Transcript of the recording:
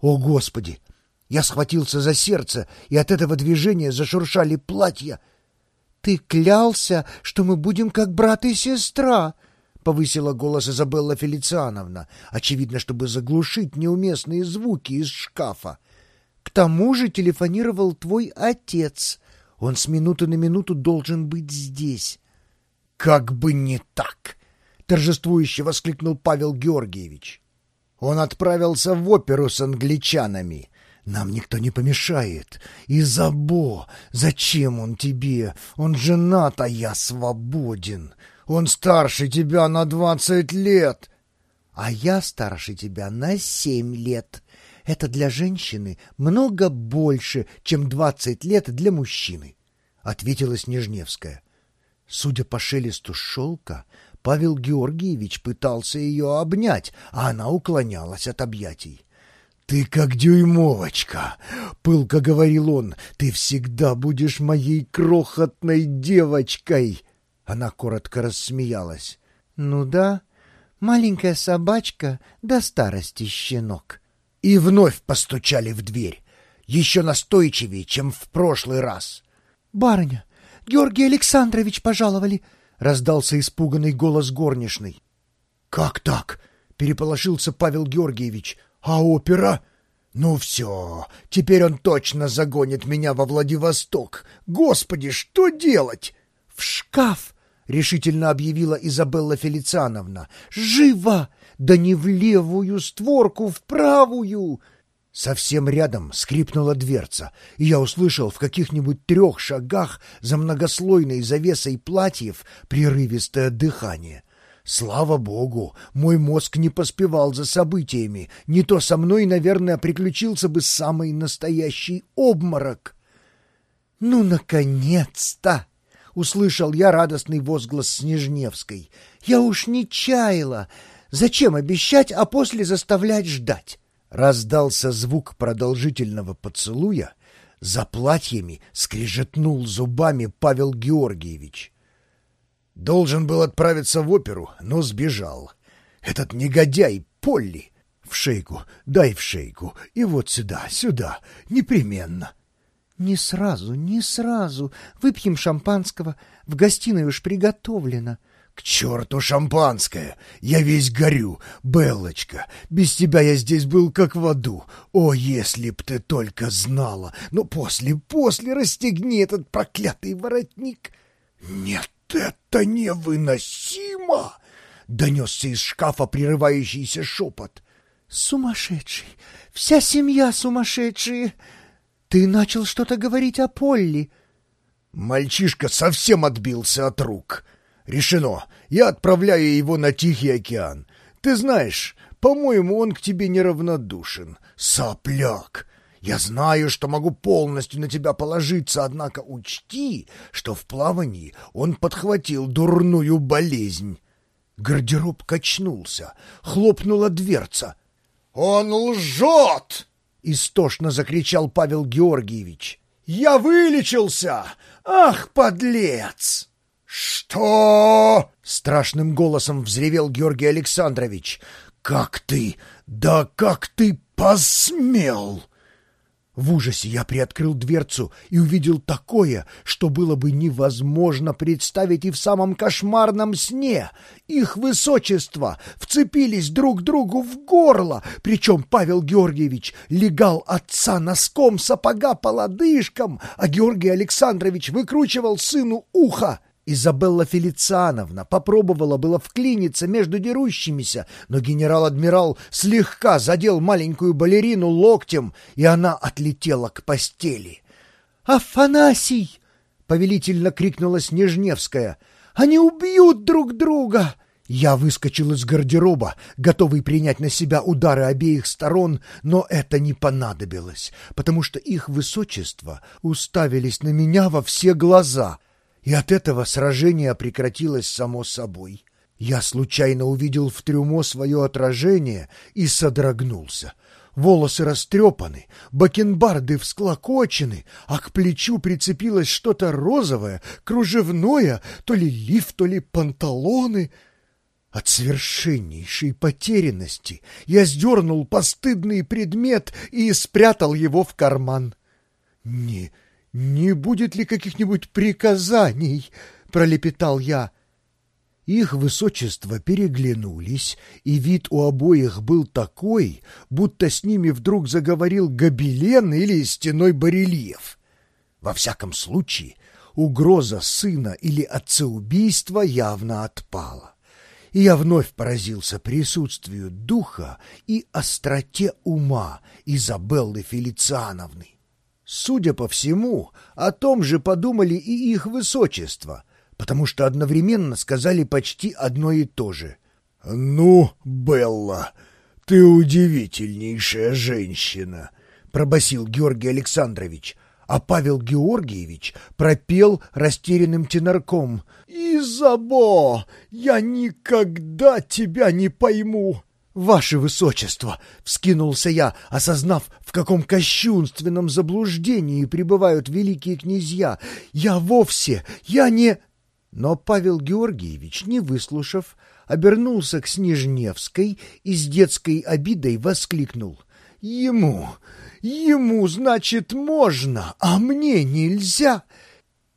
О, Господи! Я схватился за сердце, и от этого движения зашуршали платья. «Ты клялся, что мы будем как брат и сестра!» — повысила голос Изабелла Фелициановна, очевидно, чтобы заглушить неуместные звуки из шкафа. «К тому же телефонировал твой отец. Он с минуты на минуту должен быть здесь». «Как бы не так!» — торжествующе воскликнул Павел Георгиевич. Он отправился в оперу с англичанами. Нам никто не помешает. Изабо, зачем он тебе? Он женат, а я свободен. Он старше тебя на двадцать лет. А я старше тебя на семь лет. Это для женщины много больше, чем двадцать лет для мужчины, — ответила Снежневская. Судя по шелесту шелка, Павел Георгиевич пытался ее обнять, а она уклонялась от объятий. «Ты как дюймовочка!» — пылко говорил он. «Ты всегда будешь моей крохотной девочкой!» Она коротко рассмеялась. «Ну да, маленькая собачка до старости щенок». И вновь постучали в дверь, еще настойчивее, чем в прошлый раз. «Барыня, Георгий Александрович пожаловали!» — раздался испуганный голос горничной. «Как так?» — переполошился Павел Георгиевич. «А опера?» «Ну все, теперь он точно загонит меня во Владивосток. Господи, что делать?» «В шкаф!» — решительно объявила Изабелла Фелициановна. «Живо! Да не в левую створку, в правую!» Совсем рядом скрипнула дверца, и я услышал в каких-нибудь трех шагах за многослойной завесой платьев прерывистое дыхание. Слава богу, мой мозг не поспевал за событиями, не то со мной, наверное, приключился бы самый настоящий обморок. «Ну, наконец-то!» — услышал я радостный возглас Снежневской. «Я уж не чаяла! Зачем обещать, а после заставлять ждать?» Раздался звук продолжительного поцелуя. За платьями скрижетнул зубами Павел Георгиевич. Должен был отправиться в оперу, но сбежал. Этот негодяй Полли. В шейку, дай в шейку. И вот сюда, сюда, непременно. Не сразу, не сразу. Выпьем шампанского. В гостиной уж приготовлено. «К черту шампанское! Я весь горю! Беллочка, без тебя я здесь был как в аду! О, если б ты только знала! Но после, после расстегни этот проклятый воротник!» «Нет, это невыносимо!» — донесся из шкафа прерывающийся шепот. «Сумасшедший! Вся семья сумасшедшие! Ты начал что-то говорить о Полли!» Мальчишка совсем отбился от рук. Решено. Я отправляю его на Тихий океан. Ты знаешь, по-моему, он к тебе неравнодушен. Сопляк! Я знаю, что могу полностью на тебя положиться, однако учти, что в плавании он подхватил дурную болезнь. Гардероб качнулся, хлопнула дверца. «Он лжет!» — истошно закричал Павел Георгиевич. «Я вылечился! Ах, подлец!» «Что?» — страшным голосом взревел Георгий Александрович. «Как ты? Да как ты посмел?» В ужасе я приоткрыл дверцу и увидел такое, что было бы невозможно представить и в самом кошмарном сне. Их высочество вцепились друг другу в горло, причем Павел Георгиевич легал отца носком сапога по лодыжкам, а Георгий Александрович выкручивал сыну ухо. Изабелла Фелициановна попробовала было вклиниться между дерущимися, но генерал-адмирал слегка задел маленькую балерину локтем, и она отлетела к постели. «Афанасий!» — повелительно крикнула Снежневская. «Они убьют друг друга!» Я выскочил из гардероба, готовый принять на себя удары обеих сторон, но это не понадобилось, потому что их высочество уставились на меня во все глаза — и от этого сражение прекратилось само собой. Я случайно увидел в трюмо свое отражение и содрогнулся. Волосы растрепаны, бакенбарды всклокочены, а к плечу прицепилось что-то розовое, кружевное, то ли лиф, то ли панталоны. От совершеннейшей потерянности я сдернул постыдный предмет и спрятал его в карман. «Не, не будет ли каких-нибудь приказаний?» — пролепетал я. Их высочество переглянулись, и вид у обоих был такой, будто с ними вдруг заговорил гобелен или стеной барельеф. Во всяком случае, угроза сына или отцеубийства явно отпала. И я вновь поразился присутствию духа и остроте ума Изабеллы Фелициановны. Судя по всему, о том же подумали и их высочество, потому что одновременно сказали почти одно и то же. «Ну, Белла, ты удивительнейшая женщина», — пробасил Георгий Александрович, а Павел Георгиевич пропел растерянным тенорком. «Изабо, я никогда тебя не пойму!» «Ваше высочество!» — вскинулся я, осознав, в каком кощунственном заблуждении пребывают великие князья. «Я вовсе, я не...» Но Павел Георгиевич, не выслушав, обернулся к Снежневской и с детской обидой воскликнул. «Ему, ему, значит, можно, а мне нельзя!»